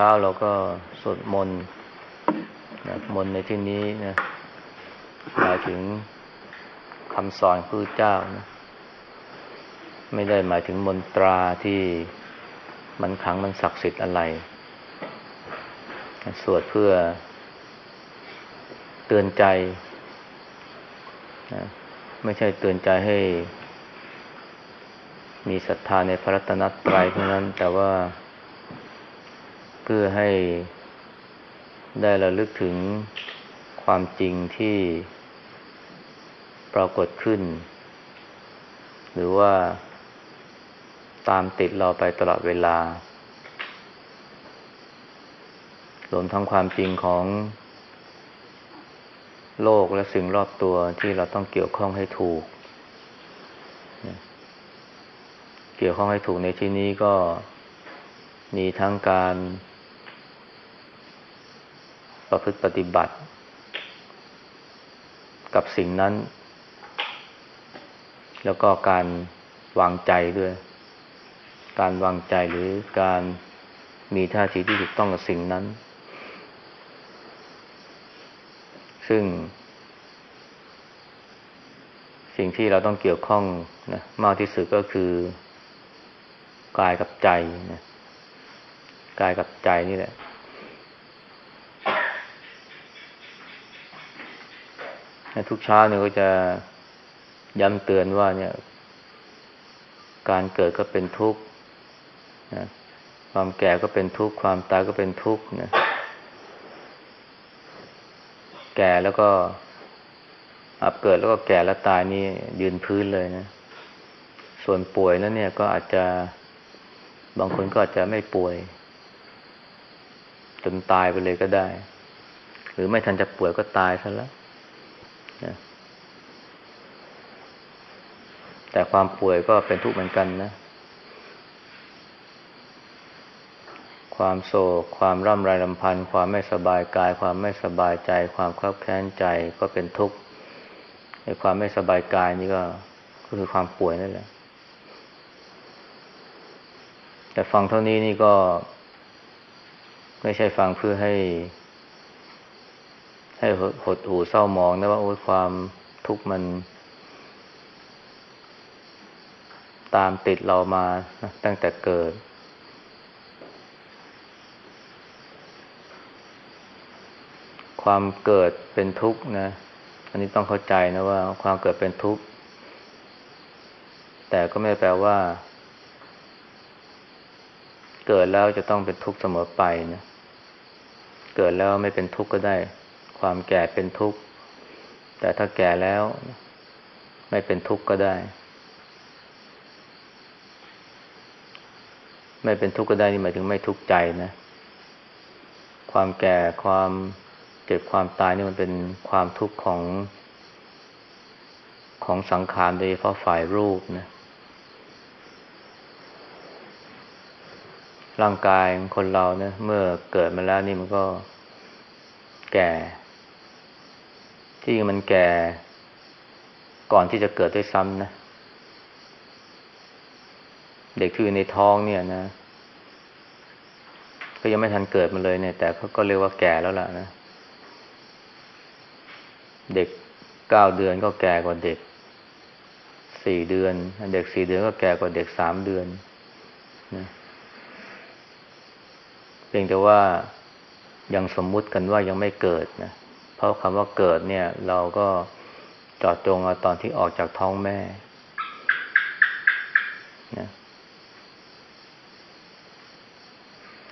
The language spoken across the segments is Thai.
ทุกเช้าเราก็สวดมนต์นะมนต์ในที่นี้นะหมายถึงคำสอนพระเจ้านะไม่ได้หมายถึงมนตราที่มันขังมันศักดิ์สิทธิ์อะไร สวดเพื่อเตือนใจนะไม่ใช่เตือนใจให้ มีศรัทธาในพระรัตนตรัยเท่านั้น แต่ว่า พื่อให้ได้ระลึกถึงความจริงที่ปรากฏขึ้น หรือว่าตามติดเราไปตลอดเวลารวมทั้งความจริงของโลกและสิ่งรอบตัวที่เราต้องเกี่ยวข้องให้ถูก เกี่ยวข้องให้ถูกในที่นี้ก็มีทั้งการ ประพฤติปฏิบัติ กับสิ่งนั้น แล้วก็การวางใจด้วย การวางใจหรือการมีท่าทีที่ถูกต้องกับสิ่งนั้น ซึ่ง สิ่งที่เราต้องเกี่ยวข้องนะมากที่สุดก็คือกายกับใจนะกายกับใจนี่แหละ ทุกเช้าเนี่ยก็จะย้ำเตือนว่าเนี่ย การเกิดก็เป็นทุกข์นะความแก่ก็เป็นทุกข์ ความตายก็เป็นทุกข์นะแก่แล้วก็อับเกิดแล้วก็แก่แล้วตายนี่ยืนพื้นเลยนะ ส่วนป่วยแล้วเนี่ยก็อาจจะบางคนก็อาจจะไม่ป่วย จนตายไปเลยก็ได้ หรือไม่ทันจะป่วยก็ตายซะแล้ว นะแต่ความป่วยก็เป็นทุกข์เหมือนกันนะ ความโศก ความร่ำไรลำพันธ์ความไม่สบายกาย ความไม่สบายใจ ความคลับแค้นใจก็เป็นทุกข์ในความไม่สบายกายนี่ก็ก็คือความป่วยนั่นแหละ แต่ฟังเท่านี้นี่ก็ ไม่ใช่ฟังเพื่อให้ ให้หดหูเศร้ามองนะว่าโอ้ยความทุกข์มัน ตามติดเรามาตั้งแต่เกิด ความเกิดเป็นทุกข์นะ อันนี้ต้องเข้าใจนะว่า ความเกิดเป็นทุกข์ แต่ก็ไม่แปลว่า เกิดแล้วจะต้องเป็นทุกข์เสมอไปนะเกิดแล้วไม่เป็นทุกข์ก็ได้ ความแก่เป็นทุกข์ แต่ถ้าแก่แล้ว ไม่เป็นทุกข์ก็ได้ ไม่เป็นทุกข์ก็ได้นี่หมายถึงไม่ทุกข์ใจนะ ความแก่ความเจ็บความตายนี่มันเป็นความทุกข์ของ ของสังขารโดยเฉพาะฝ่ายรูปนะร่างกายคนเราเนี่ยเมื่อเกิดมาแล้วนี่มันก็แก่ ที่มันแก่ก่อนที่จะเกิดด้วยซ้ำนะ เด็กที่อยู่ในท้องเนี่ยนะ ก็ยังไม่ทันเกิดมาเลยเนี่ย แต่เขาก็เรียกว่าแก่แล้วล่ะนะ เด็กเก้าเดือนก็แก่กว่าเด็กสี่เดือน เด็กสี่เดือนก็แก่กว่าเด็กสามเดือนนะเพียงแต่ว่ายังสมมุติกันว่ายังไม่เกิดนะ เพราะคำว่าเกิดเนี่ย เราก็จอดจงเอาตอนที่ออกจากท้องแม่นะ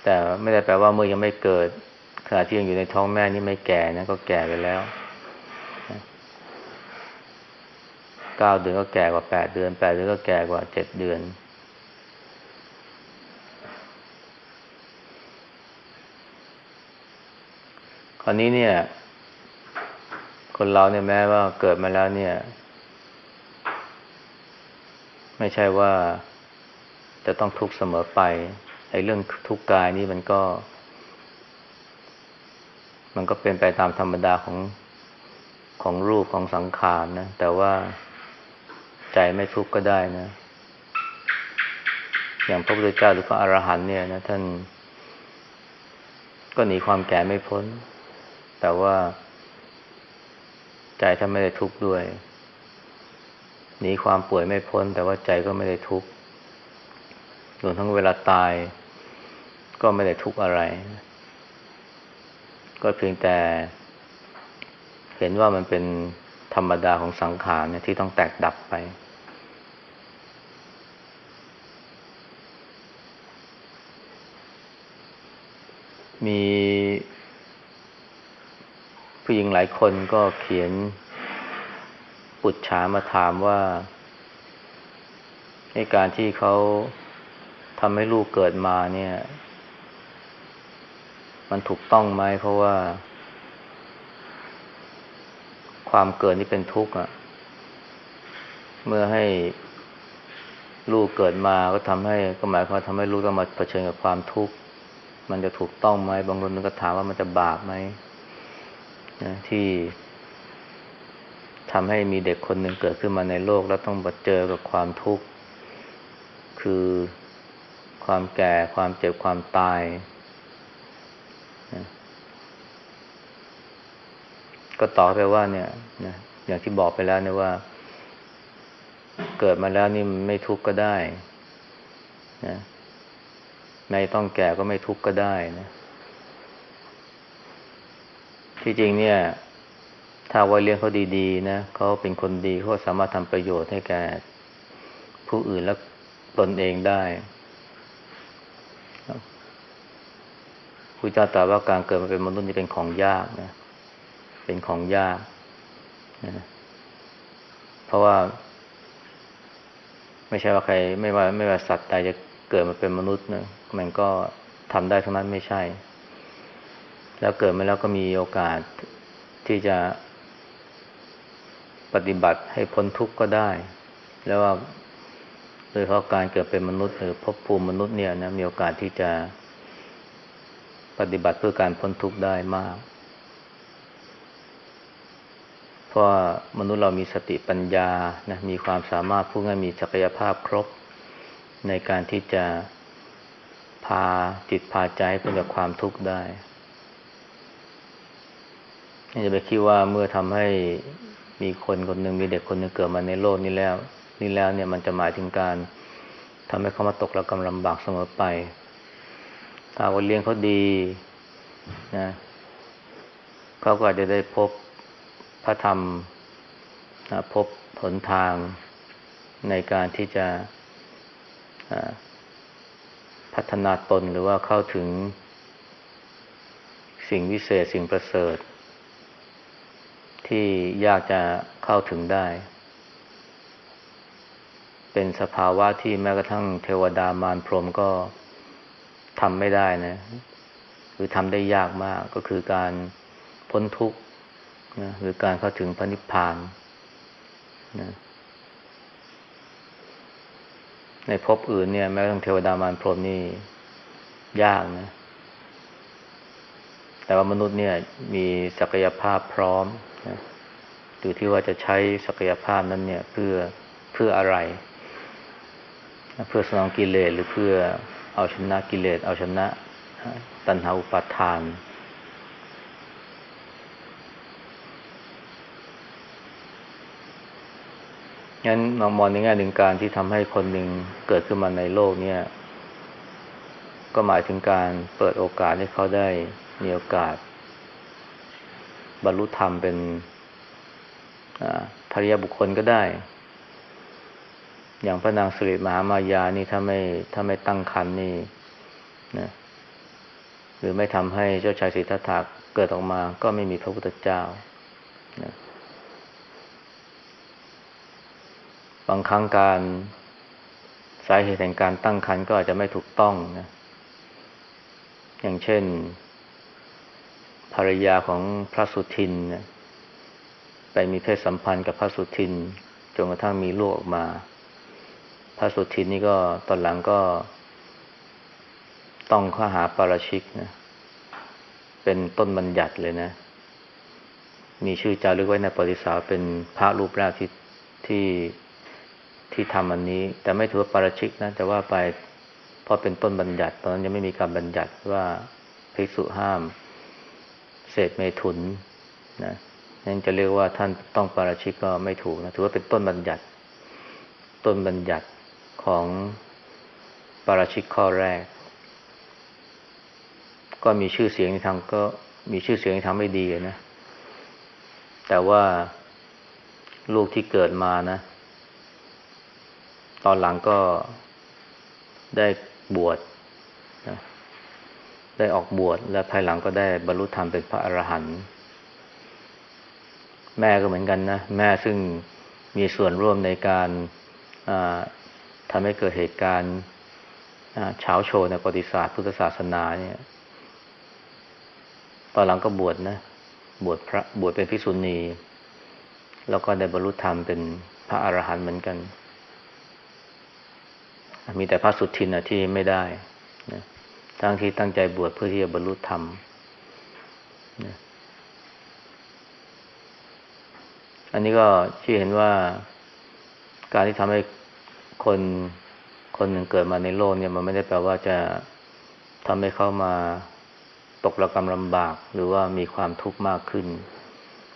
แต่ไม่ได้แปลว่าเมื่อยังไม่เกิดขณะที่ยังอยู่ในท้องแม่นี่ไม่แก่นะก็แก่ไปแล้วเก้าเดือนก็แก่กว่าแปดเดือนแปดเดือนก็แก่กว่าเจ็ดเดือน คราวนี้เนี่ย คนเราเนี่ยแม้ว่าเกิดมาแล้วเนี่ย ไม่ใช่ว่าจะต้องทุกข์เสมอไปไอ้เรื่องทุกข์กายนี่มันก็ มันก็เป็นไปตามธรรมดาของของรูปของสังขารนะ แต่ว่าใจไม่ทุกข์ก็ได้นะ อย่างพระพุทธเจ้าหรือพระอรหันต์เนี่ยนะท่าน ก็หนีความแก่ไม่พ้น แต่ว่า ใจถ้านไม่ได้ทุกข์ด้วย หนีความป่วยไม่พ้น แต่ว่าใจก็ไม่ได้ทุกข์รวมทั้งเวลาตาย ก็ไม่ได้ทุกข์อะไร ก็เพียงแต่ เห็นว่ามันเป็นธรรมดาของสังขารเนี่ยที่ต้องแตกดับไป มี ผู้หญิงหลายคนก็เขียนปุจฉามาถามว่าในการที่เขาทำให้ลูกเกิดมาเนี่ย มันถูกต้องไหมเพราะว่า ความเกิดนี่เป็นทุกข์อะ เมื่อให้ลูกเกิดมาก็ทำให้ก็หมายความทำให้ลูกต้องมาเผชิญกับความทุกข์มันจะถูกต้องไหมบางคนก็ถามว่ามันจะบาปไหม นะที่ทำให้มีเด็กคนหนึ่งเกิดขึ้นมาในโลก แล้วต้องมาเจอกับความทุกข์ คือความแก่ความเจ็บความตายนะก็ตอบไปว่าเนี่ยนะอย่างที่บอกไปแล้วเนี่ยว่า เกิดมาแล้วนี่ไม่ทุกข์ก็ได้นะไม่ต้องแก่ก็ไม่ทุกข์ก็ได้นะ ที่จริงเนี่ย ถ้าว่าเลี้ยงเขาดีๆนะเขาเป็นคนดีเขาสามารถทำประโยชน์ให้แก่ผู้อื่นและตนเองได้พระเจ้าตรัสว่าการเกิดมาเป็นมนุษย์นี่เป็นของยากนะ เป็นของยากนะเพราะว่า ไม่ใช่ว่าใคร ไม่ว่า ไม่ว่าสัตว์ใดจะเกิดมาเป็นมนุษย์นะมันก็ทำได้ทั้งนั้นไม่ใช่ แล้วเกิดมาแล้วก็มีโอกาสที่จะปฏิบัติให้พ้นทุกข์ก็ได้ แล้วว่าโดยเพราะการเกิดเป็นมนุษย์หรือพบภูมิมนุษย์เนี่ยนะมีโอกาสที่จะปฏิบัติเพื่อการพ้นทุกข์ได้มาก เพราะมนุษย์เรามีสติปัญญานะมีความสามารถพูดง่ายมีศักยภาพครบ ในการที่จะพาจิตพาใจพ้นจากความทุกข์ได้ จะไปคิดว่าเมื่อทำให้มีคนคนหนึ่งมีเด็กคนหนึ่งเกิดมาในโลกนี้แล้ว นี่แล้วเนี่ยมันจะหมายถึงการทำให้เขามาตกระกำลำบากเสมอไป ถ้าว่าเลี้ยงเขาดีนะเขาก็อาจจะได้พบพระธรรมนะพบผลทางในการที่จะพัฒนาตนหรือว่าเข้าถึงสิ่งวิเศษสิ่งประเสริฐ ที่ยากจะเข้าถึงได้ เป็นสภาวะที่แม้กระทั่งเทวดามารพรหมก็ทำไม่ได้นะหรือทำได้ยากมากก็คือการพ้นทุกข์นะหรือการเข้าถึงพระนิพพานนะในภพอื่นเนี่ย แม้กระทั้งเทวดามารพรหมนี่ยากนะ แต่ว่ามนุษย์เนี่ย มีศักยภาพพร้อม นะอยู่ที่ว่าจะใช้ศักยภาพนั้นเนี่ยเพื่อเพื่ออะไร เพื่อสนองกิเลสหรือเพื่อเอาชนะกิเลสเอาชนะ ตัณหาอุปาทาน งั้นมองมองในแง่หนึ่งการที่ทำให้คนหนึ่งเกิดขึ้นมาในโลกเนี่ย ก็หมายถึงการเปิดโอกาสให้เขาได้มีโอกาส บรรลุธรรมเป็นภริยบุคคลก็ได้ อย่างพระนางสุริมหามายานี่ถ้าไม่ถ้าไม่ตั้งคันนี่นะหรือไม่ทำให้เจ้าชายสิทธัตถะเกิดออกมาก็ไม่มีพระพุทธเจ้านะบางครั้งการสาเหตุแห่งการตั้งครรภ์ก็อาจจะไม่ถูกต้องนะ อย่างเช่น ภรรยาของพระสุทินนะไปมีเพศสัมพันธ์กับพระสุทินจนกระทั่งมีลูกออกมา พระสุทินนี่ก็ตอนหลังก็ ต้องข้อหาปาราชิกนะเป็นต้นบัญญัติเลยนะ มีชื่อจารึกไว้ในประวัติศาสตร์เป็นพระรูปแรกที่ที่ที่ทำอันนี้ แต่ไม่ถือว่าปาราชิกนะแต่ว่าไปพอเป็นต้นบัญญัติ ตอนนั้นยังไม่มีการบัญญัติว่าภิกษุห้าม เศษเมถุนนะนั่นจะเรียกว่าท่านต้องปาราชิกก็ไม่ถูกนะถือว่าเป็นต้นบัญญัติ ต้นบัญญัติของปาราชิกข้อแรก ก็มีชื่อเสียงในทางก็มีชื่อเสียงในทางไม่ดีนะ แต่ว่าลูกที่เกิดมานะ ตอนหลังก็ได้บวช ได้ออกบวชและภายหลังก็ได้บรรลุธรรมเป็นพระอรหันต์แม่ก็เหมือนกันนะ แม่ซึ่งมีส่วนร่วมในการทำให้เกิดเหตุการณ์เช้าโชว์ในประวัติศาสตร์พุทธศาสนาเนี่ย ตอนหลังก็บวชนะ บวชพระบวชเป็นภิกษุณี แล้วก็ได้บรรลุธรรมเป็นพระอรหันต์เหมือนกัน มีแต่พระสุทินนะที่ไม่ได้ ทั้งที่ตั้งใจบวชเพื่อที่จะบรรลุธรรมนะอันนี้ก็ชี้เห็นว่าการที่ทำให้คนคนหนึ่งเกิดมาในโลกเนี่ยมันไม่ได้แปลว่าจะทำให้เขามาตกระกรรมลำบาก หรือว่ามีความทุกข์มากขึ้น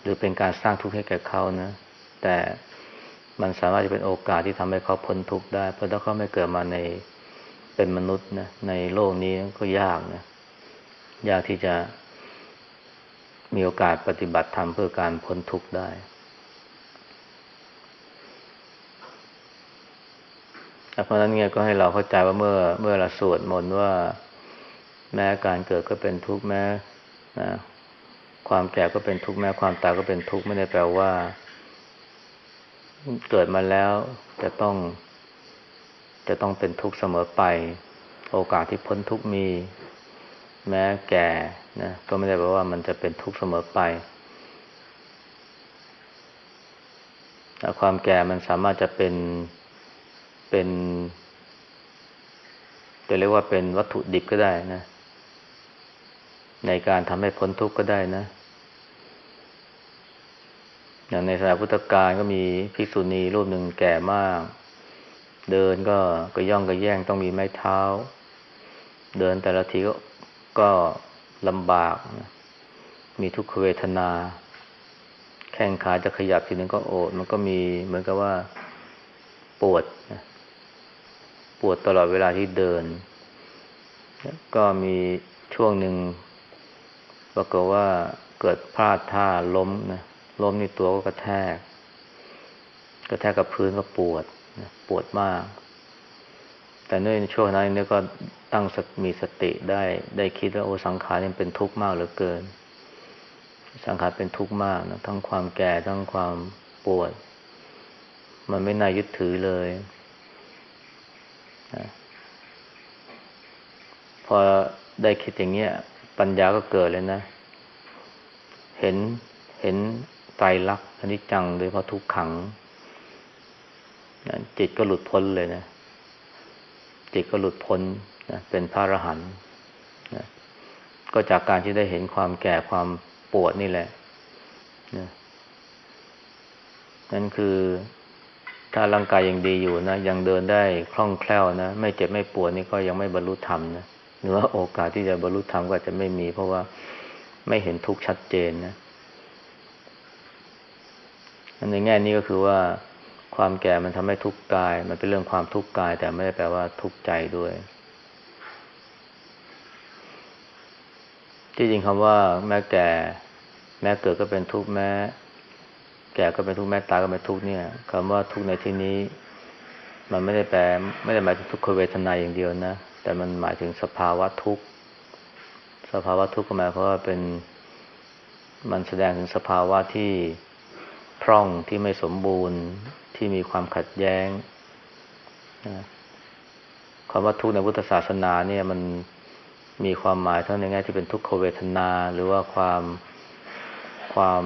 หรือเป็นการสร้างทุกข์ให้แก่เขานะ แต่มันสามารถจะเป็นโอกาสที่ทำให้เขาพ้นทุกข์ได้ เพราะถ้าเขาไม่เกิดมาใน เป็นมนุษย์นะในโลกนี้ก็ยากนะ ยากที่จะมีโอกาสปฏิบัติธรรมเพื่อการพ้นทุกข์ได้ เพราะนั้นเนี่ยก็ให้เราเข้าใจว่าเมื่อเมื่อเราสวดมนต์ว่าแม้การเกิดก็เป็นทุกข์แม้นะความแก่ก็เป็นทุกข์แม้ความตายก็เป็นทุกข์ไม่ได้แปลว่า เกิดมาแล้วจะต้อง จะต้องเป็นทุกข์เสมอไป โอกาสที่พ้นทุกข์มี แม้แก่นะก็ไม่ได้แปลว่ามันจะเป็นทุกข์เสมอไปความแก่มันสามารถจะเป็นเป็นจะเรียกว่าเป็นวัตถุดิบก็ได้นะ ในการทำให้พ้นทุกข์ก็ได้นะ อย่างในสมัยพุทธกาลก็มีภิกษุณีรูปหนึ่งแก่มาก เดินก็ก็ย่องก็แย่งต้องมีไม้เท้า เดินแต่ละทีก็ก็ลำบากนะมีทุกขเวทนา แข้งขาจะขยับทีนึงก็โอด มันก็มีเหมือนกับว่าปวดนะปวดตลอดเวลาที่เดิน ก็มีช่วงหนึ่งปรากฏว่าเกิดพลาดท่าล้มนะล้มในตัวก็กระแทก กระแทกกับพื้นก็ปวด ปวดมาก แต่ในช่วงนั้นเนี่ยก็ตั้งมีสติได้ ได้คิดว่าโอ้สังขารนี่เป็นทุกข์มากเหลือเกิน สังขารเป็นทุกข์มากนะทั้งความแก่ทั้งความปวด มันไม่น่ายึดถือเลยพอได้คิดอย่างเงี้ย ปัญญาก็เกิดเลยนะ เห็นเห็นไตรลักษณ์อนนี้จังโดยเพราะทุกขัง จิตก็หลุดพ้นเลยนะ จิตก็หลุดพ้นนะเป็นพระอรหันต์นะก็จากการที่ได้เห็นความแก่ความปวดนี่แหละนะนั่นคือถ้าร่างกายยังดีอยู่นะ ยังเดินได้คล่องแคล่วนะ ไม่เจ็บไม่ปวดนี่ก็ยังไม่บรรลุธรรมนะหรือว่าโอกาสที่จะบรรลุธรรมก็จะไม่มี เพราะว่าไม่เห็นทุกข์ชัดเจนนะในแง่นี้ก็คือว่า ความแก่มันทำให้ทุกข์กาย มันเป็นเรื่องความทุกข์กาย แต่ไม่ได้แปลว่าทุกข์ใจด้วย ที่จริงคำว่า แม้แก่ แม้เกิดก็เป็นทุกข์แม้ แก่ก็เป็นทุกข์แม้ตายก็เป็นทุกข์เนี่ยคำว่าทุกข์ในที่นี้ มันไม่ได้แปล ไม่ได้หมายถึงทุกขเวทนาอย่างเดียวนะแต่มันหมายถึงสภาวะทุกข์สภาวะทุกข์ก็หมายความว่าเป็นมันแสดงถึงสภาวะที่ พร่องที่ไม่สมบูรณ์ที่มีความขัดแย้งนะคำว่าทุกข์ในพุทธศาสนาเนี่ยมันมีความหมายทั้งในแง่ที่เป็นทุกขเวทนา หรือว่าความความ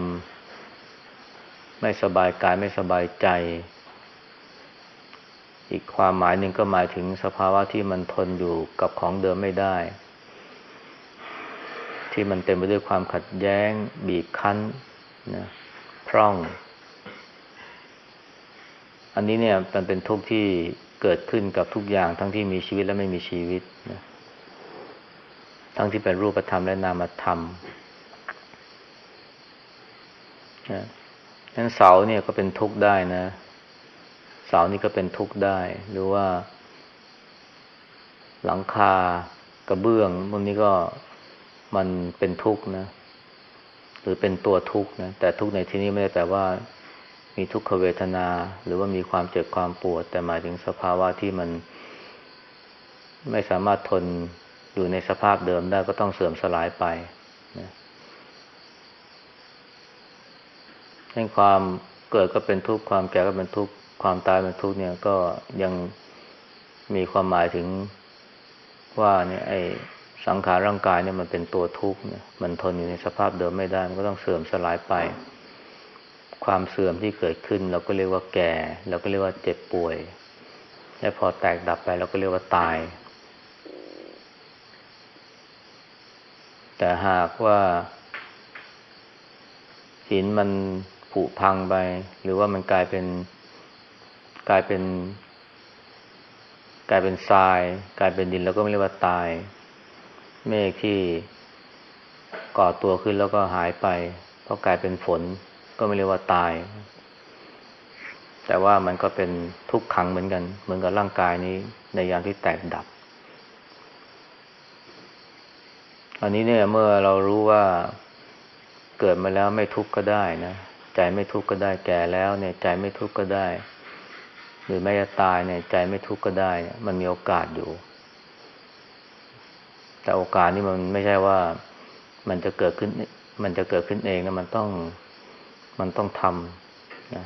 ไม่สบายกายไม่สบายใจ อีกความหมายหนึ่งก็หมายถึงสภาวะที่มันทนอยู่กับของเดิมไม่ได้ ที่มันเต็มไปด้วยความขัดแย้ง บีบคั้นนะพร่อง อันนี้เนี่ยมันเป็นทุกข์ที่เกิดขึ้นกับทุกอย่างทั้งที่มีชีวิตและไม่มีชีวิตนะทั้งที่เป็นรูปธรรมและนามธรรมนะนั้นเสาเนี่ยก็เป็นทุกข์ได้นะ เสานี่ก็เป็นทุกข์ได้ หรือว่า หลังคากระเบื้องพวกนี้ก็มันเป็นทุกข์นะ หรือเป็นตัวทุกข์นะ แต่ทุกข์ในที่นี้ไม่ได้แปลว่า มีทุกขเวทนา หรือว่ามีความเจ็บความปวด แต่หมายถึงสภาวะที่มัน ไม่สามารถทนอยู่ในสภาพเดิมได้ก็ต้องเสื่อมสลายไปนะให้ความเกิดก็เป็นทุกข์ความแก่ก็เป็นทุกข์ความตายเป็นทุกข์เนี่ยก็ยังมีความหมายถึงว่าเนี่ยไอ้สังขารร่างกายเนี่ยมันเป็นตัวทุกข์เนี่ยมันทนอยู่ในสภาพเดิมไม่ได้ มันก็ต้องเสื่อมสลายไป ความเสื่อมที่เกิดขึ้น เราก็เรียกว่าแก่ เราก็เรียกว่าเจ็บป่วย และพอแตกดับไปเราก็เรียกว่าตาย แต่หากว่าหินมันผุพังไป หรือว่ามันกลายเป็นกลายเป็น กลายเป็นทราย กลายเป็นดินแล้วก็ไม่เรียกว่าตาย เมฆที่ก่อตัวขึ้นแล้วก็หายไปเพราะกลายเป็นฝน ก็ไม่เรียกว่าตาย แต่ว่ามันก็เป็นทุกขังเหมือนกัน เหมือนกับร่างกายนี้ในยามที่แตกดับ อันนี้เนี่ยเมื่อเรารู้ว่าเกิดมาแล้วไม่ทุกข์ก็ได้นะใจไม่ทุกข์ก็ได้แก่แล้วเนี่ย ใจไม่ทุกข์ก็ได้ หรือแม้จะตายเนี่ย ใจไม่ทุกข์ก็ได้มันมีโอกาสอยู่ แต่โอกาสนี่มันไม่ใช่ว่ามันจะเกิดขึ้น มันจะเกิดขึ้นเองนะมันต้อง มันต้องทำนะ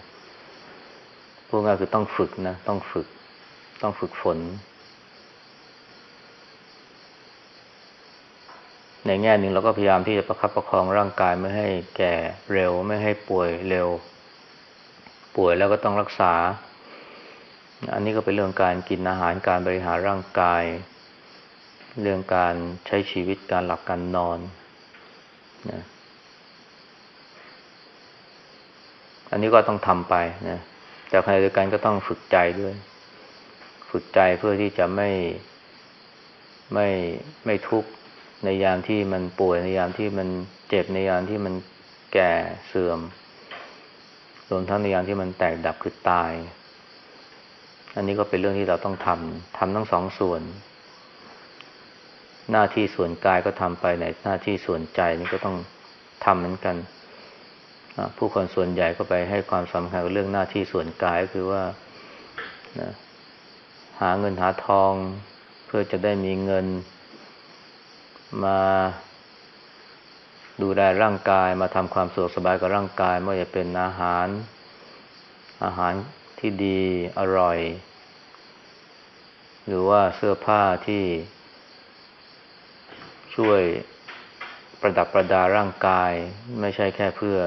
พวกง่ายคือต้องฝึกนะ ต้องฝึก ต้องฝึกฝน ในแง่หนึ่งเราก็พยายามที่จะประคับประคองร่างกายไม่ให้แก่เร็ว ไม่ให้ป่วยเร็ว ป่วยแล้วก็ต้องรักษา อันนี้ก็เป็นเรื่องการกินอาหารการบริหารร่างกาย เรื่องการใช้ชีวิตการหลับการนอนนะ อันนี้ก็ต้องทำไปนะแต่ขณะเดียวกันก็ต้องฝึกใจด้วย ฝึกใจเพื่อที่จะไม่ไม่ไม่ทุกข์ในยามที่มันป่วยในยามที่มันเจ็บในยามที่มันแก่เสื่อมรวมทั้งในยามที่มันแตกดับคือตาย อันนี้ก็เป็นเรื่องที่เราต้องทำทำทั้งสองส่วน หน้าที่ส่วนกายก็ทำไปในหน้าที่ส่วนใจนี่ก็ต้องทำเหมือนกัน ผู้คนส่วนใหญ่ก็ไปให้ความสำคัญกับเรื่องหน้าที่ส่วนกายก็คือว่าหาเงินหาทอง เพื่อจะได้มีเงินมาดูแลร่างกายมาทำความสะดวกสบายกับร่างกายไม่ว่าจะเป็นอาหาร อาหารที่ดีอร่อย หรือว่าเสื้อผ้าที่ช่วยประดับประดาร่างกาย ไม่ใช่แค่เพื่อ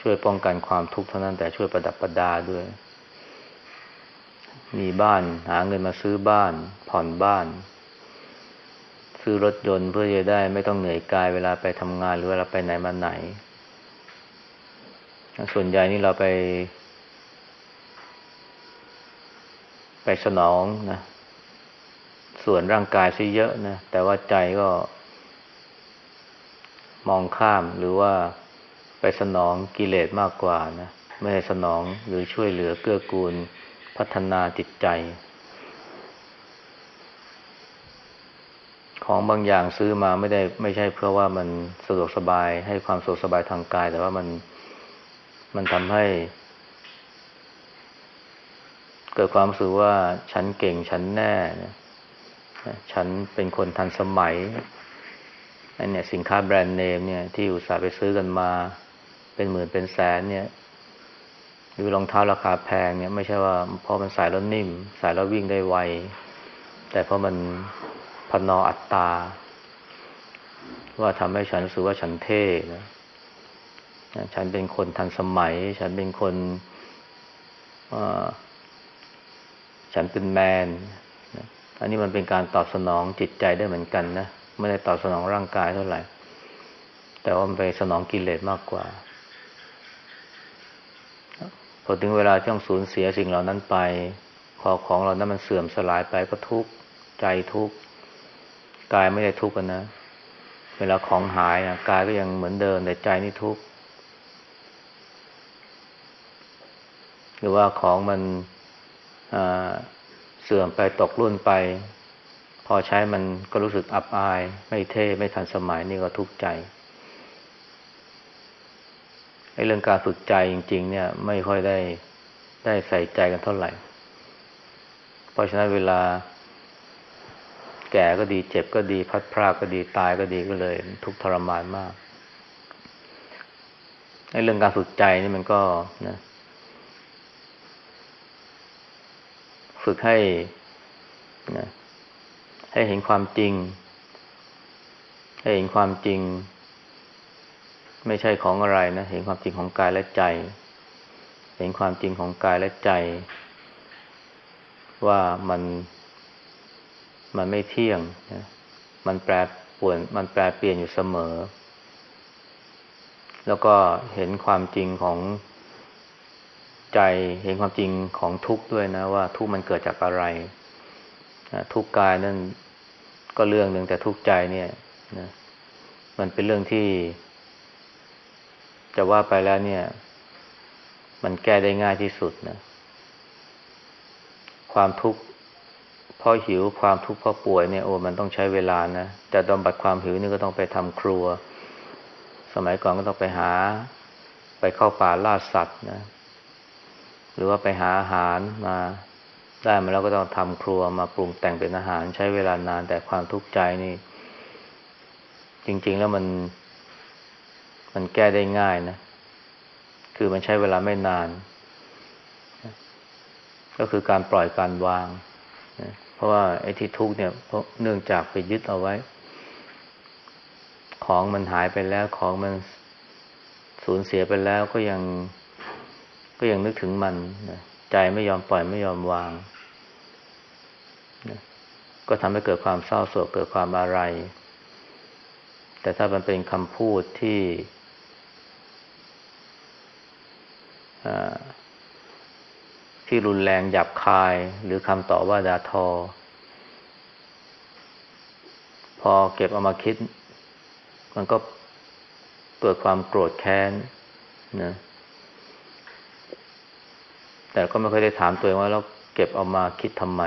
ช่วยป้องกันความทุกข์เท่านั้นแต่ช่วยประดับประดาด้วย มีบ้านหาเงินมาซื้อบ้าน ผ่อนบ้าน ซื้อรถยนต์เพื่อจะได้ ไม่ต้องเหนื่อยกายเวลาไปทำงานหรือเวลาไปไหนมาไหน ส่วนใหญ่นี่เราไป ไปสนองนะ ส่วนร่างกายซะเยอะนะ แต่ว่าใจก็มองข้ามหรือว่า ไปสนองกิเลสมากกว่านะไม่ได้สนองหรือช่วยเหลือเกื้อกูลพัฒนาจิตใจ ของบางอย่างซื้อมาไม่ได้ไม่ใช่เพื่อว่ามันสะดวกสบายให้ความสะดวกสบายทางกาย แต่ว่ามันมันทำให้ เกิดความรู้สึกว่าฉันเก่งฉันแน่ฉันเป็นคนทันสมัยอันเนี้ยสินค้าแบรนด์เนมเนี่ยที่อุตส่าห์ไปซื้อกันมา เป็นหมื่นเป็นแสนเนี่ย หรือรองเท้าราคาแพงเนี่ย ไม่ใช่ว่าพอมันใส่แล้วนิ่ม ใส่แล้ววิ่งได้ไว แต่เพราะมันพนออัตตา ว่าทำให้ฉันรู้สึกว่าฉันเท่นะฉันเป็นคนทันสมัย ฉันเป็นคนฉันเป็นแมน อันนี้มันเป็นการตอบสนองจิตใจได้เหมือนกันนะ ไม่ได้ตอบสนองร่างกายเท่าไหร่ แต่ว่ามันไปสนองกิเลสมากกว่า อถึงเวลาที่ต้องสูญเสียสิ่งเหล่านั้นไปพอของเรานั้นมันเสื่อมสลายไปก็ทุกข์ใจทุกข์กายไม่ได้ทุกข์กันนะ เวลาของหายนะกายก็ยังเหมือนเดิมแต่ใจนี่ทุกข์หรือว่าของมันเสื่อมไปตกรุ่นไป พอใช้มันก็รู้สึกอับอาย ไม่เท่ ไม่ทันสมัยนี่ก็ทุกข์ใจ เรื่องการฝึกใจจริง ๆ เนี่ย ไม่ค่อยได้ได้ใส่ใจกันเท่าไหร่ เพราะฉะนั้นเวลา แก่ก็ดีเจ็บก็ดี พัดพรากก็ดีตายก็ดีก็เลย ทุกทรมานมากไอ้เรื่องการฝึกใจนี่มันก็นะ ฝึกให้นะให้เห็นความจริง ให้เห็นความจริง ไม่ใช่ของอะไรนะ เห็นความจริงของกายและใจ เห็นความจริงของกายและใจ ว่ามันมันไม่เที่ยงนะมันแปรปวนมันแปรเปลี่ยนอยู่เสมอ แล้วก็เห็นความจริงของใจ เห็นความจริงของทุกข์ด้วยนะ ว่าทุกข์มันเกิดจากอะไรทุกข์กายนั่นก็เรื่องหนึ่งแต่ทุกข์ใจเนี่ยนะมันเป็นเรื่องที่ จะว่าไปแล้วเนี่ย มันแก้ได้ง่ายที่สุดนะ ความทุกข์เพราะหิวความทุกข์เพราะป่วยเนี่ยโอ้มันต้องใช้เวลานะจะบำบัดความหิวนี่ก็ต้องไปทำครัว สมัยก่อนก็ต้องไปหา ไปเข้าป่าล่าสัตว์นะ หรือว่าไปหาอาหารมาได้มาแล้วก็ต้องทำครัวมาปรุงแต่งเป็นอาหารใช้เวลานานแต่ความทุกข์ใจนี่ จริง ๆ แล้วมัน มันแก้ได้ง่ายนะ คือมันใช้เวลาไม่นาน ก็คือการปล่อยการวาง เพราะว่าไอ้ที่ทุกเนี่ยเพราะเนื่องจากไปยึดเอาไว้ ของมันหายไปแล้วของมันสูญเสียไปแล้วก็ยังก็ยังนึกถึงมันนะใจไม่ยอมปล่อยไม่ยอมวางนะก็ทำให้เกิดความเศร้าโศกเกิดความอะไร แต่ถ้ามันเป็นคำพูดที่ ที่รุนแรงหยาบคาย หรือคำต่อว่าดาทอ พอเก็บเอามาคิด มันก็เกิดความโกรธแค้นนะแต่ก็ไม่เคยได้ถามตัวเองว่าเราเก็บเอามาคิดทำไม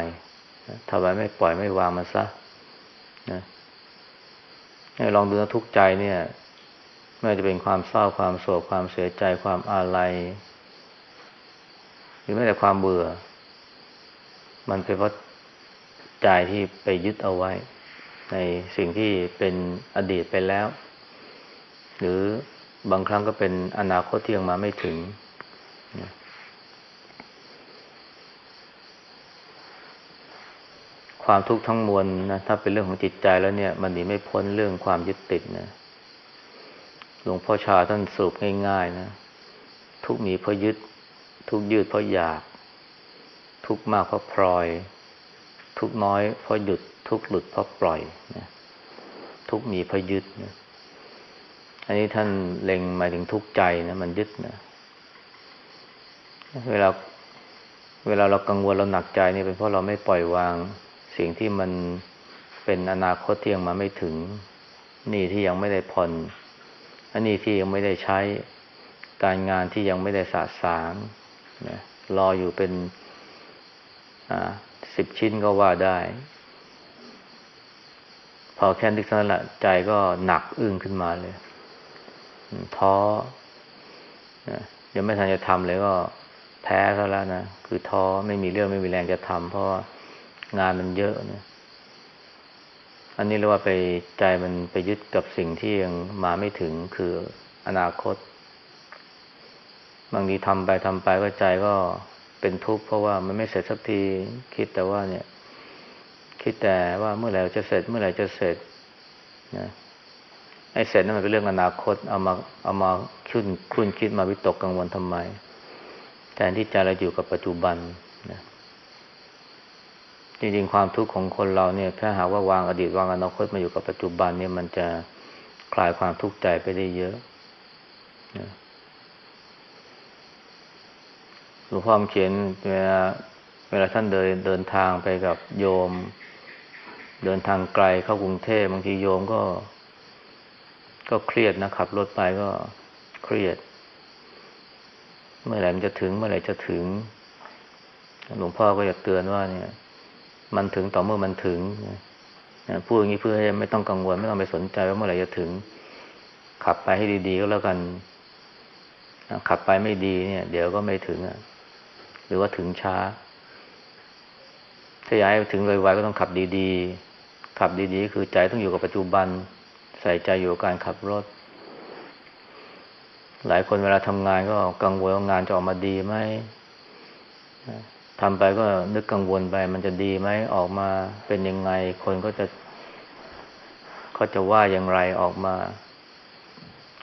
ทำไมไม่ปล่อยไม่วางมันซะนะลองดูนะทุกใจเนี่ย ไม่ว่าจะเป็นความเศร้าความโศกความเสียใจความอาลัย หรือแม้แต่ความเบื่อ มันเป็นเพราะใจที่ไปยึดเอาไว้ ในสิ่งที่เป็นอดีตไปแล้ว หรือบางครั้งก็เป็นอนาคตที่ยังมาไม่ถึง ความทุกข์ทั้งมวลนะถ้าเป็นเรื่องของจิตใจแล้วเนี่ย มันหนีไม่พ้นเรื่องความยึดติดนะหลวงพ่อชาท่านสรุปง่ายๆนะทุกมีเพราะยึด ทุกยืดเพราะอยาก ทุกมากเพราะพลอย ทุกน้อยเพราะหยุด ทุกหลุดเพราะปล่อยนะทุกมีเพราะยึดนะอันนี้ท่านเล็งหมายถึงทุกใจนะมันยึดนะเวลาเวลาเรากังวลเราหนักใจนี่เป็นเพราะเราไม่ปล่อยวาง สิ่งที่มันเป็นอนาคตที่ยังมาไม่ถึง นี่ที่ยังไม่ได้ผ่อนอันนี้ที่ยังไม่ได้ใช้การงานที่ยังไม่ได้สะสาง นะรออยู่เป็นสิบชิ้นก็ว่าได้ พอแค่นึกเท่านั้นแหละใจก็หนักอึ้งขึ้นมาเลยท้อยังไม่ทันจะทำเลยก็แพ้ซะแล้วนะ คือท้อไม่มีเรื่องไม่มีแรงจะทำเพราะงานมันเยอะเนี่ยอันนี้เรียกว่าไปใจมันไปยึดกับสิ่งที่ยังมาไม่ถึงคืออนาคต บางทีทำไปทำไปก็ใจก็เป็นทุกข์เพราะว่ามันไม่เสร็จสักทีคิดแต่ว่าเนี่ย คิดแต่ว่าเมื่อไหร่จะเสร็จ เมื่อไหร่จะเสร็จนะไอ้เสร็จนั่นมันเป็นเรื่องอนาคตเอามาเอามาขึ้นคุ้นคิดมาวิตกกังวลทำไมแทนที่ใจเราอยู่กับปัจจุบันนะจริงๆความทุกข์ของคนเราเนี่ยถ้าหากว่าวางอดีตวางอนาคตมาอยู่กับปัจจุบันเนี่ยมันจะคลายความทุกข์ใจไปได้เยอะนะ หลวงพ่อเขียนเวลาเวลาท่านเดินเดินทางไปกับโยม เดินทางไกลเข้ากรุงเทพบางทีโยมก็ ก็เครียดนะขับรถไปก็เครียด เมื่อไหร่มันจะถึง เมื่อไหร่จะถึง หลวงพ่อก็อยากเตือนว่าเนี่ย มันถึงต่อเมื่อมันถึงนะพูดอย่างนี้เพื่อให้ไม่ต้องกังวลไม่ต้องไปสนใจว่าเมื่อไหร่จะถึง ขับไปให้ดีๆก็แล้วกันขับไปไม่ดีเนี่ย เดี๋ยวก็ไม่ถึงอะ หรือว่าถึงช้า ถ้าอยากให้ถึงไวๆก็ต้องขับดีๆ ขับดีๆ คือใจต้องอยู่กับปัจจุบัน ใส่ใจอยู่กับการขับรถ หลายคนเวลาทำงานก็กังวลว่างานจะออกมาดีไหมทำไปก็นึกกังวลไป มันจะดีไหมออกมาเป็นยังไง คนก็จะเขาจะว่าอย่างไรออกมา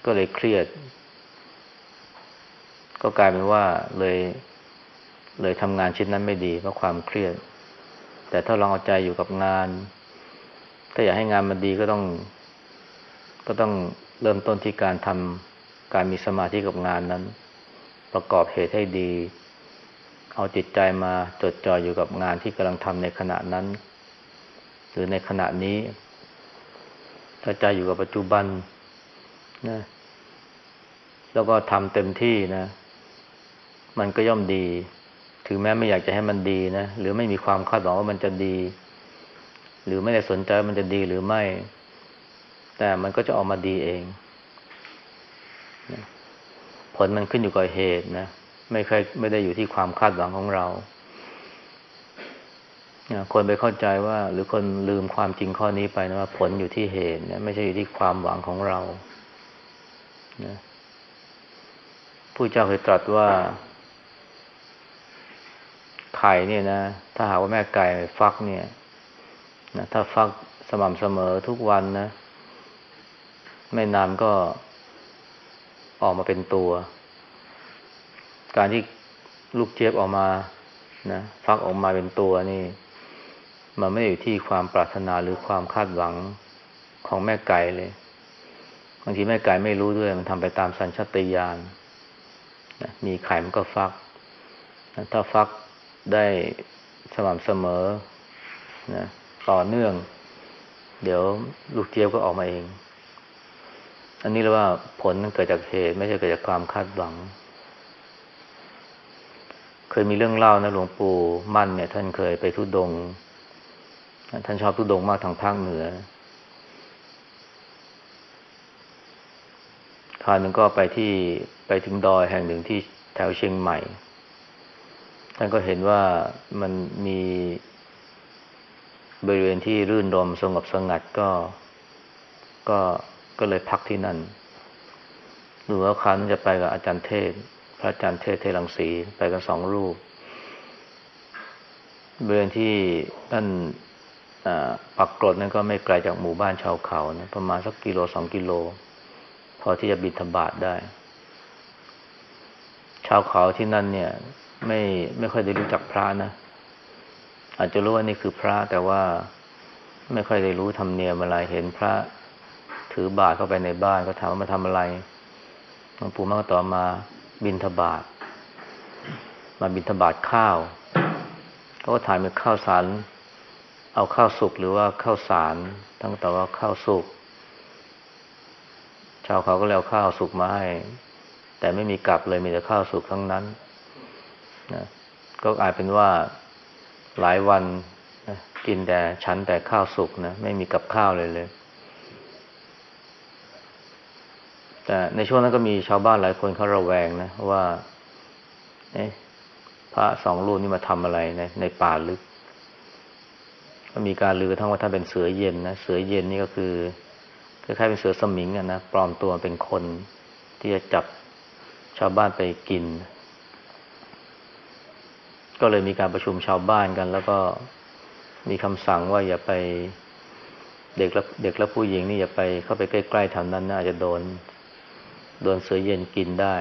ก็เลยเครียด ก็กลายเป็นว่าเลย เลยทำงานชิ้นนั้นไม่ดีเพราะความเครียด แต่ถ้าลองเอาใจอยู่กับงาน ถ้าอยากให้งานมันดีก็ต้อง ก็ต้องเริ่มต้นที่การทำการมีสมาธิกับงานนั้น ประกอบเหตุให้ดี เอาจิตใจมาจดจ่ออยู่กับงานที่กำลังทำในขณะนั้น หรือในขณะนี้ ถ้าใจอยู่กับปัจจุบันนะแล้วก็ทำเต็มที่นะ มันก็ย่อมดี ถึงแม้ไม่อยากจะให้มันดีนะ หรือไม่มีความคาดหวังว่ามันจะดี หรือไม่ได้สนใจมันจะดีหรือไม่ แต่มันก็จะออกมาดีเอง ผลมันขึ้นอยู่กับเหตุนะ ไม่เคยไม่ได้อยู่ที่ความคาดหวังของเรา คนไปเข้าใจว่า หรือคนลืมความจริงข้อนี้ไปนะว่า ผลอยู่ที่เหตุนี่ยไม่ใช่อยู่ที่ความหวังของเรานะผู้เจ้าเคยตรัสว่า ไข่เนี่ยนะ ถ้าหากว่าแม่ไก่ฟักเนี่ยนะถ้าฟักสม่ำเสมอทุกวันนะ ไม่นานก็ออกมาเป็นตัว การที่ลูกเจี๊ยบออกมานะฟักออกมาเป็นตัวนี่ มันไม่อยู่ที่ความปรารถนาหรือความคาดหวังของแม่ไก่เลยบางทีแม่ไก่ไม่รู้ด้วยมันทำไปตามสัญชาตญาณนะมีไข่มันก็ฟัก ถ้าฟัก ได้สม่ำเสมอนะต่อเนื่อง เดี๋ยวลูกเจี๊ยบก็ออกมาเอง อันนี้เรียกว่าผลเกิดจากเหตุ ไม่ใช่เกิดจากความคาดหวัง เคยมีเรื่องเล่านะหลวงปู่มั่นเนี่ย ท่านเคยไปทุดง ท่านชอบทุดงมากทางภาคเหนือคราวหนึ่งก็ไปที่ไปถึงดอยแห่งหนึ่งที่แถวเชียงใหม่ ท่านก็เห็นว่ามันมีบริเวณที่รื่นรมสงบสงัดก็ ก็ก็เลยพักที่นั่นหรือว่าคราวนั้นจะไปกับอาจารย์เทศ พระอาจารย์เทศเทลังสีไปกันสองรูปบริเวณที่ท่านปักกรดนั้นก็ไม่ไกลจากหมู่บ้านชาวเขานะประมาณสักกิโลสองกิโล พอที่จะบินธบาตได้ ชาวเขาที่นั่นเนี่ย ไม่ไม่ค่อยได้รู้จักพระนะ อาจจะรู้ว่านี่คือพระแต่ว่าไม่ค่อยได้รู้ธรรมเนียมอะไรเห็นพระถือบาตรเข้าไปในบ้านก็ถามว่ามาทำอะไรหลวงปู่มั่งต่อมาบินทบาทมาบินทบาทข้าวเขาก็ถายเป็นข้าวสารเอาข้าวสุกหรือว่าข้าวสารตั้งแต่ว่าข้าวสุกชาวเขาก็แล้วข้าวสุกมาให้แต่ไม่มีกลับเลยมีแต่ข้าวสุกทั้งนั้น นะก็อาจเป็นว่าหลายวันนะกินแต่ชั้นแต่ข้าวสุกนะไม่มีกับข้าวเลยเลย แต่ในช่วงนั้นก็มีชาวบ้านหลายคนเขาระแวงนะว่าเอ๊ะพระสองรูปนี่มาทำอะไรในในป่าลึก ก็มีการลือทั้งว่าท่านเป็นเสือเย็นนะเสือเย็นนี่ก็คือคล้ายๆเป็นเสือสมิงอะนะปลอมตัวเป็นคนที่จะจับชาวบ้านไปกิน ก็เลยมีการประชุมชาวบ้านกัน แล้วก็มีคำสั่งว่าอย่าไปเด็กและเด็กและผู้หญิงนี่อย่าไปเข้าไปใกล้ๆแถวนั้นนะอาจจะโดน โดนเสือเย็นกินได้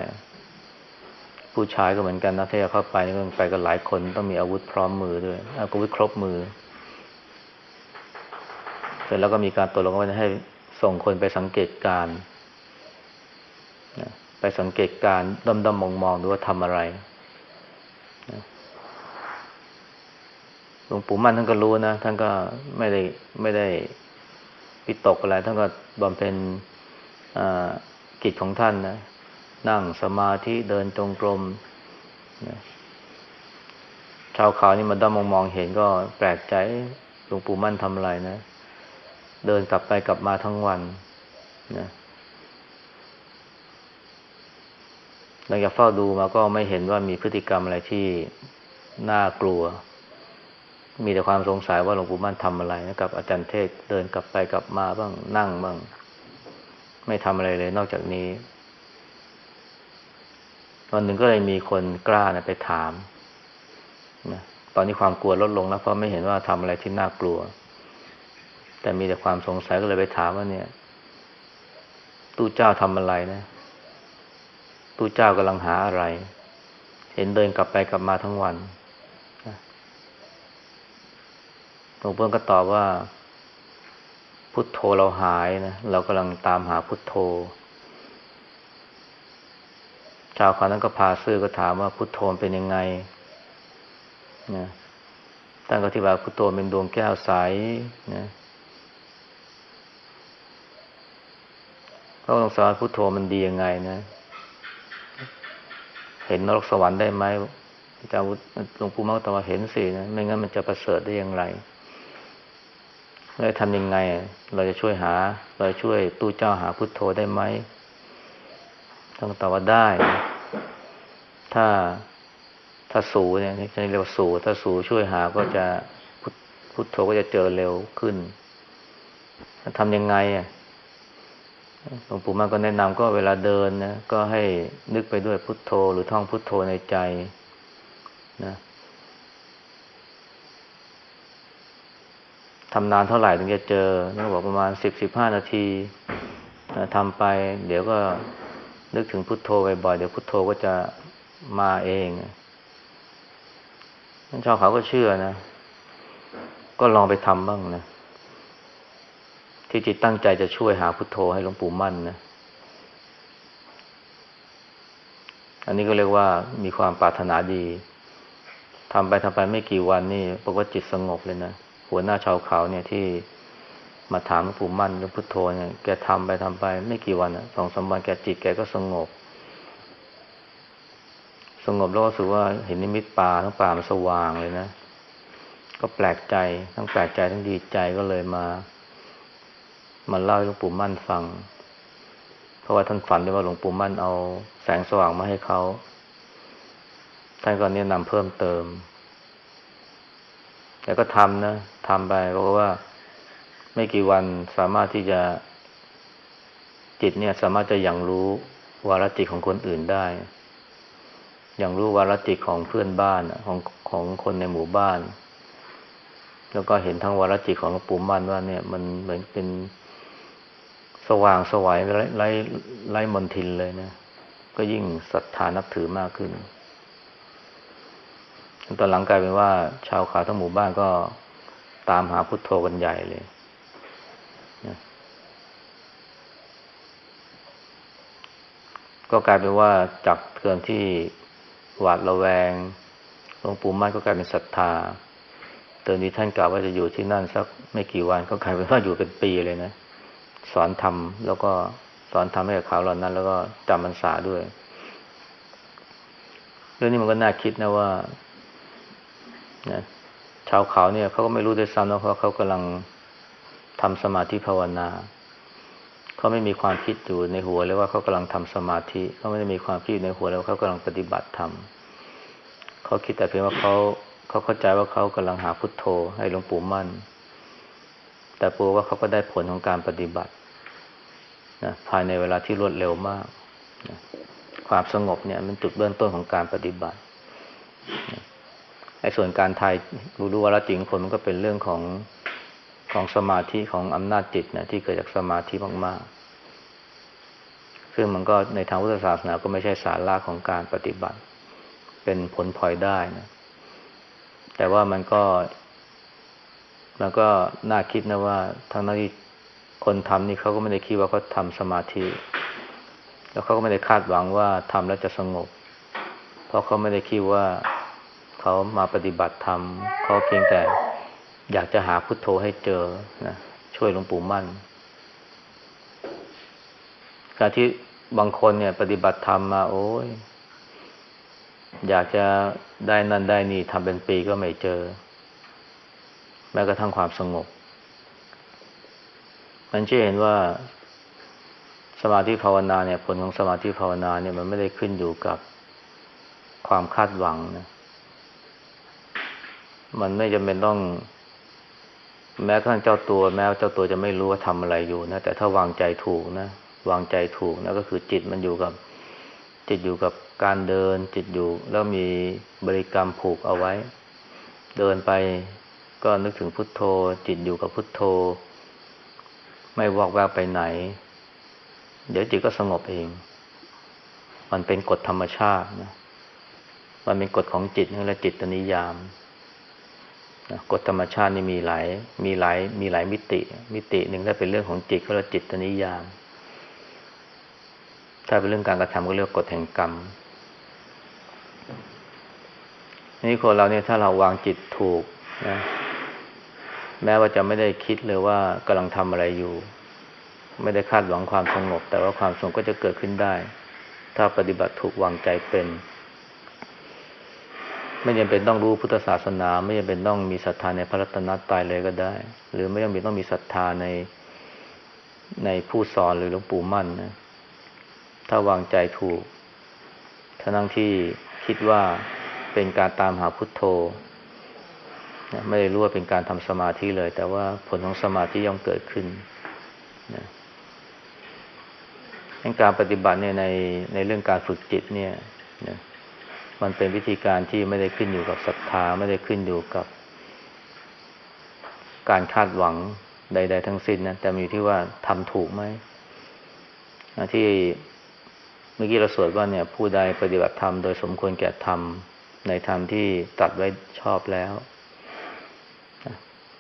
ผู้ชายก็เหมือนกันนะถ้าจะเข้าไปนี่ก็ไปกันหลายคนต้องมีอาวุธพร้อมมือด้วยอาวุธครบมือ เสร็จแล้วก็มีการตกลงว่าจะให้ส่งคนไปสังเกตการไปสังเกตการดำดำมองมองดูว่าทำอะไร หลวงปู่มั่นท่านก็รู้นะ ท่านก็ไม่ได้ไม่ได้ปิตกอะไร ท่านก็บำเพ็ญกิจของท่านนะ นั่งสมาธิเดินจงกรมนะชาวเขานี่มาด้อมมองเห็นก็แปลกใจหลวงปู่มั่นทำอะไรนะ เดินกลับไปกลับมาทั้งวันนะหลังจากเฝ้าดูมาก็ไม่เห็นว่ามีพฤติกรรมอะไรที่น่ากลัว มีแต่ความสงสัยว่าหลวงปู่มั่นทำอะไรนะกับอาจารย์เทศเดินกลับไปกลับมาบ้างนั่งบ้าง ไม่ทำอะไรเลย นอกจากนี้วันหนึ่งก็เลยมีคนกล้านะไปถามนะตอนนี้ความกลัวลดลงแล้วเพราะไม่เห็นว่าทำอะไรที่น่ากลัว แต่มีแต่ความสงสัยก็เลยไปถามว่าเนี่ยตู้เจ้าทำอะไรนะตู้เจ้ากำลังหาอะไร เห็นเดินกลับไปกลับมาทั้งวัน หลวงพ่อก็ตอบว่า พุทโธเราหายนะ เรากำลังตามหาพุทโธ ชาวเขานั้นก็พาซื้อก็ถามว่าพุทโธเป็นยังไงนะตั้งก็ที่ว่าพุทโธเป็นดวงแก้วใสนะเขาต้องสอนพุทโธมันดียังไงนะ เห็นนรกสวรรค์ได้ไหมอาจารย์หลวงปู่มั่งตอบว่าเห็นสินะ ไม่งั้นมันจะประเสริฐได้อย่างไร เราจะทำยังไง เราจะช่วยหา เราช่วยตู้เจ้าหาพุทโธได้ไหมต้องตอบว่าได้ ถ้าถ้าสูเนี่ยจะเรียกว่าสูถ้าสูช่วยหาก็จะพุทโธก็จะเจอเร็วขึ้นทำยังไงอะหลวงปู่มันก็แนะนำก็เวลาเดินนะก็ให้นึกไปด้วยพุทโธหรือท่องพุทโธในใจนะ ทำนานเท่าไหร่ถึงจะเจอนี่บอกประมาณสิบสิบห้านาทีทำไป เดี๋ยวก็นึกถึงพุทโธบ่อยๆเดี๋ยวพุทโธก็จะมาเองนั่นชาวเขาก็เชื่อนะ ก็ลองไปทำบ้างนะ ที่จิตตั้งใจจะช่วยหาพุทโธให้หลวงปู่มั่นนะ อันนี้ก็เรียกว่ามีความปรารถนาดีทำไปทำไปไม่กี่วันนี่ปรากฏจิตสงบเลยนะ หัวหน้าชาวเขาเนี่ยที่มาถามหลวงปู่มั่นเรื่องพุทโธเนี่ยแกทำไปทำไป ไม่กี่วันสองสามวันแกจิตแกก็สงบ สงบแล้วก็รู้สึกว่าเห็นนิมิตป่าทั้งป่ามันสว่างเลยนะ ก็แปลกใจทั้งแปลกใจทั้งดีใจก็เลยมา มาเล่าให้หลวงปู่มั่นฟัง เพราะว่าท่านฝันได้ว่าหลวงปู่มั่นเอาแสงสว่างมาให้เขาท่านก็แนะนำเพิ่มเติม แต่ก็ทำนะทำไปเพราะว่า ไม่กี่วันสามารถที่จะจิตเนี่ยสามารถจะยังรู้วารจิตของคนอื่นได้ อย่างรู้วารจิตของเพื่อนบ้านของของคนในหมู่บ้าน แล้วก็เห็นทั้งวารจิตของหลวงปู่มั่นว่าเนี่ย มันเหมือนเป็นสว่างสวัยไร้ไร้ไร้มนทินเลยนะ ก็ยิ่งศรัทธานับถือมากขึ้น ตอนหลังกลายเป็นว่า ชาวขาทั้งหมู่บ้านก็ตามหาพุทโธกันใหญ่เลยนะก็กลายเป็นว่าจากเกินที่หวาดระแวงหลวงปู่มั่นก็กลายเป็นศรัทธาตอนนี้ท่านกล่าวว่าจะอยู่ที่นั่นสักไม่กี่วันก็กลายเป็นว่าอยู่เป็นปีเลยนะสอนทำแล้วก็สอนทำให้กับเขาเหล่านั้น แล้วก็จำพรรษาด้วยเรื่องนี้มันก็น่าคิดนะว่า นะชาวเขาเนี่ยเขาก็ไม่รู้ด้วยซ้ำนะเพราะเขากำลังทำสมาธิภาวนาเขาไม่มีความคิดอยู่ในหัวเลยว่าเขากำลังทำสมาธิเขาไม่ได้มีความคิดในหัวเลยว่าเขากำลังปฏิบัติธรรมเขาคิดแต่เพียงว่าเขาเขาเข้าใจว่าเขากำลังหาพุทโธ ให้หลวงปู่มั่น แต่ปูว่าเขาก็ได้ผลของการปฏิบัตินะภายในเวลาที่รวดเร็วมากนะความสงบเนี่ยมันจุดเบื้องต้นของการปฏิบัติ ไอ้ส่วนการทายรู้รู้ว่าละจริงคนมันก็เป็นเรื่องของของสมาธิของอำนาจจิตนะที่เกิดจากสมาธิมากๆ ซึ่งมันก็ในทางพุทธศาสนาก็ไม่ใช่สาระของการปฏิบัติ เป็นผลพลอยได้นะ แต่ว่ามันก็ มันก็น่าคิดนะว่าทั้งนั้นที่คนทำนี่เขาก็ไม่ได้คิดว่าเขาทาสมาธิ แล้วเขาก็ไม่ได้คาดหวังว่าทำแล้วจะสงบ เพราะเขาไม่ได้คิดว่า เขามาปฏิบัติธรรมเขาเพียงแต่อยากจะหาพุทโธให้เจอนะช่วยหลวงปู่มั่นการที่บางคนเนี่ย ปฏิบัติธรรมมา โอ้ยอยากจะได้นั่นได้นี่ทำเป็นปีก็ไม่เจอ แม้กระทั่งความสงบ มันจะเห็นว่าสมาธิภาวนาเนี่ย ผลของสมาธิภาวนาเนี่ยมันไม่ได้ขึ้นอยู่กับความคาดหวังนะ มันไม่จำเป็นต้อง แม้กระทั่งเจ้าตัว แม้เจ้าตัวจะไม่รู้ว่าทำอะไรอยู่นะแต่ถ้าวางใจถูกนะวางใจถูกนะก็คือจิตมันอยู่กับ จิตอยู่กับการเดิน จิตอยู่ แล้วมีบริกรรมผูกเอาไว้ เดินไปก็นึกถึงพุทโธ จิตอยู่กับพุทโธ ไม่วอกแวกไปไหน เดี๋ยวจิตก็สงบเอง มันเป็นกฎธรรมชาตินะมันเป็นกฎของจิตนี่แหละจิตนิยาม กฎธรรมชาตินี่มีหลายมีหลายมีหลายมิติ มิติหนึ่งถ้าเป็นเรื่องของจิตเขาเรียกจิตนิยาม ถ้าเป็นเรื่องการกระทำก็เรียกกฎแห่งกรรมนี่คนเราเนี่ยถ้าเราวางจิตถูกนะแม้ว่าจะไม่ได้คิดเลยว่ากำลังทำอะไรอยู่ ไม่ได้คาดหวังความสงบ แต่ว่าความสงบก็จะเกิดขึ้นได้ ถ้าปฏิบัติถูกวางใจเป็น ไม่จำเป็นต้องรู้พุทธศาสนา ไม่จำเป็นต้องมีศรัทธาในพระรัตนตรัยเลยก็ได้ หรือไม่จำเป็นต้องมีศรัทธาในในผู้สอนหรือหลวงปู่มั่นนะถ้าวางใจถูกทั้งที่คิดว่าเป็นการตามหาพุทโธนะไม่ได้รู้ว่าเป็นการทำสมาธิเลย แต่ว่าผลของสมาธิย่อมเกิดขึ้นนะการปฏิบัติเนี่ยในในเรื่องการฝึกจิตเนี่ยนะ มันเป็นวิธีการที่ไม่ได้ขึ้นอยู่กับศรัทธาไม่ได้ขึ้นอยู่กับ การคาดหวังใด ๆ ทั้งสิ้นนะแต่มีที่ว่าทำถูกไหมที่เมื่อกี้เราสวดว่าเนี่ย ผู้ใดปฏิบัติธรรมโดยสมควรแก่ธรรมในธรรมที่ตัดไว้ชอบแล้ว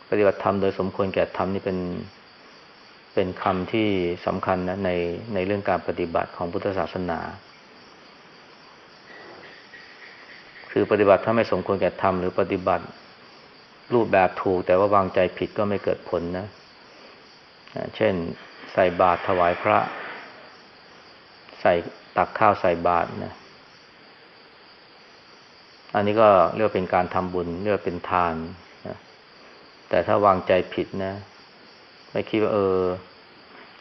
ปฏิบัติธรรมโดยสมควรแก่ธรรมนี่เป็นเป็นคำที่สำคัญนะในในเรื่องการปฏิบัติของพุทธศาสนา คือปฏิบัติถ้าไม่สมควรแก่ทำหรือปฏิบัติรูปแบบถูกแต่ว่าวางใจผิดก็ไม่เกิดผลนะ เช่น ใส่บาตรถวายพระ ใส่ตักข้าวใส่บาตรนะ อันนี้ก็เรียกเป็นการทำบุญเรียกเป็นทานนะแต่ถ้าวางใจผิดนะ ไม่คิดว่าเออ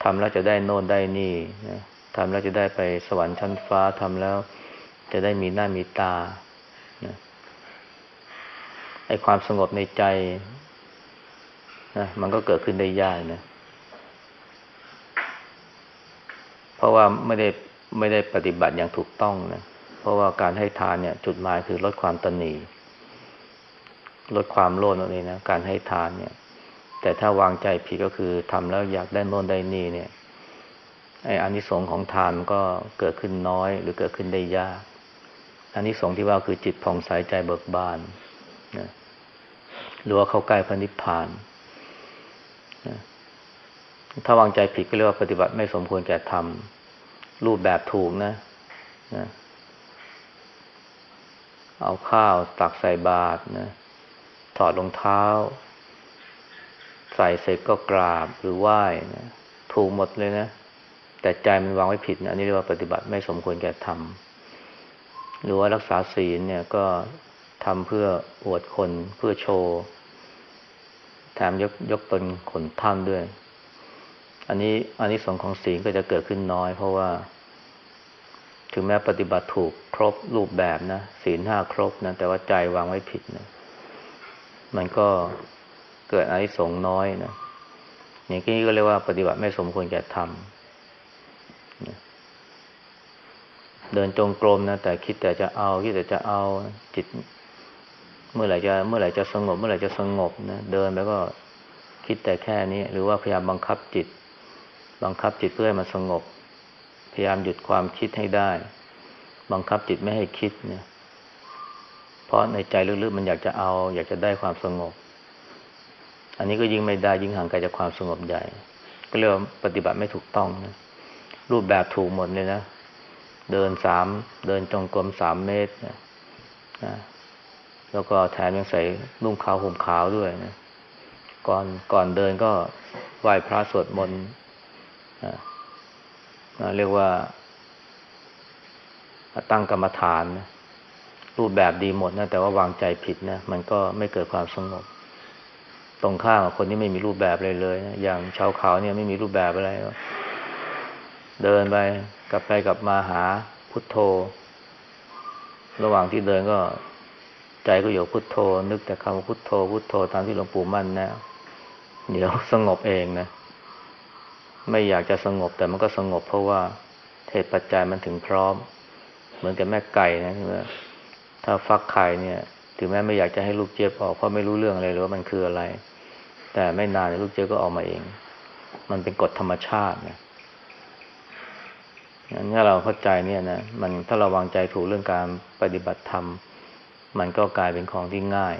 ทำแล้วจะได้โน่นได้นี่นะทำแล้วจะได้ไปสวรรค์ชั้นฟ้าทำแล้ว จะได้มีหน้ามีตา ไอ้ความสงบในใจนะมันก็เกิดขึ้นได้ยากนะ เพราะว่าไม่ได้ไม่ได้ปฏิบัติอย่างถูกต้องนะ เพราะว่าการให้ทานเนี่ย จุดหมายคือลดความตนีลดความโลภนั่นเองนะการให้ทานเนี่ย แต่ถ้าวางใจผิดก็คือทำแล้วอยากได้โน่นได้นี่เนี่ยไอ้อานิสงส์ของทานก็เกิดขึ้นน้อยหรือเกิดขึ้นได้ยากอันนี้สงที่ว่าคือจิตผ่องใสใจเบิกบานนะ หรือว่าเข้าใกล้พระนิพพานะถ้าวางใจผิดก็เรียกว่าปฏิบัติไม่สมควรแก่ทำรูปแบบถูกนะนะ เอาข้าวตักใส่บาตรนะ ถอดรองเท้า ใส่เสร็จก็กราบหรือไหว้นะถูกหมดเลยนะ แต่ใจมันวางไว้ผิดนะอันนี้เรียกว่าปฏิบัติไม่สมควรแก่ทำหรือว่ารักษาศีลเนี่ยก็ ทำเพื่ออวดคนเพื่อโชว์แถมยกยกตนขนท่านด้วย อันนี้อันนี้สองของศีลก็จะเกิดขึ้นน้อย เพราะว่า ถึงแม้ปฏิบัติถูกครบรูปแบบนะศีลห้าครบนะแต่ว่าใจวางไว้ผิดนะมันก็เกิดอันนี้สงน้อยนะอย่างนี้ก็เรียกว่าปฏิบัติไม่สมควรแก่ทำเดินจงกรมนะแต่คิดแต่จะเอาคิดแต่จะเอาจิต เมื่อไหร่จะเมื่อไหร่จะสงบ เมื่อไหร่จะสงบนะเดินไปก็คิดแต่แค่นี้ หรือว่าพยายามบังคับจิต บังคับจิตเพื่อให้มันสงบ พยายามหยุดความคิดให้ได้ บังคับจิตไม่ให้คิดเนี่ยเพราะในใจลึกๆมันอยากจะเอา อยากจะได้ความสงบ อันนี้ก็ยิ่งไม่ได้ยิ่งห่างไกลจากความสงบใหญ่ ก็เรียกว่าปฏิบัติไม่ถูกต้องนะรูปแบบถูกหมดเลยนะ เดินสาม เดินจงกรมสามเมตรนะ แล้วก็แถมยังใส่นุ่งขาวห่มขาวด้วยนะ ก่อนก่อนเดินก็ไหว้พระสวดมนต์นะเรียกว่าตั้งกรรมฐานนะรูปแบบดีหมดนะแต่ว่าวางใจผิดนะมันก็ไม่เกิดความสงบ ตรงข้ามกับคนที่ไม่มีรูปแบบเลยเลยนะอย่างชาวเขาเนี่ยไม่มีรูปแบบอะไรเดินไปกลับไปกลับมาหาพุทโธ ระหว่างที่เดินก็ ใจก็อยู่พุทโธ นึกแต่คำว่าพุทโธพุทโธตามที่หลวงปู่มั่นนะเดี๋ยวสงบเองนะ ไม่อยากจะสงบแต่มันก็สงบเพราะว่าเหตุปัจจัยมันถึงพร้อม เหมือนกับแม่ไก่นะถ้าฟักไข่เนี่ย ถึงแม้ไม่อยากจะให้ลูกเจี๊ยบออกเพราะไม่รู้เรื่องอะไรเลยว่ามันคืออะไร แต่ไม่นานลูกเจี๊ยบก็ออกมาเอง มันเป็นกฎธรรมชาตินี่ยงั้นถ้าเราเข้าใจเนี่ยนะมันถ้าเราวางใจถูกเรื่องการปฏิบัติธรรม มันก็กลายเป็นของที่ง่าย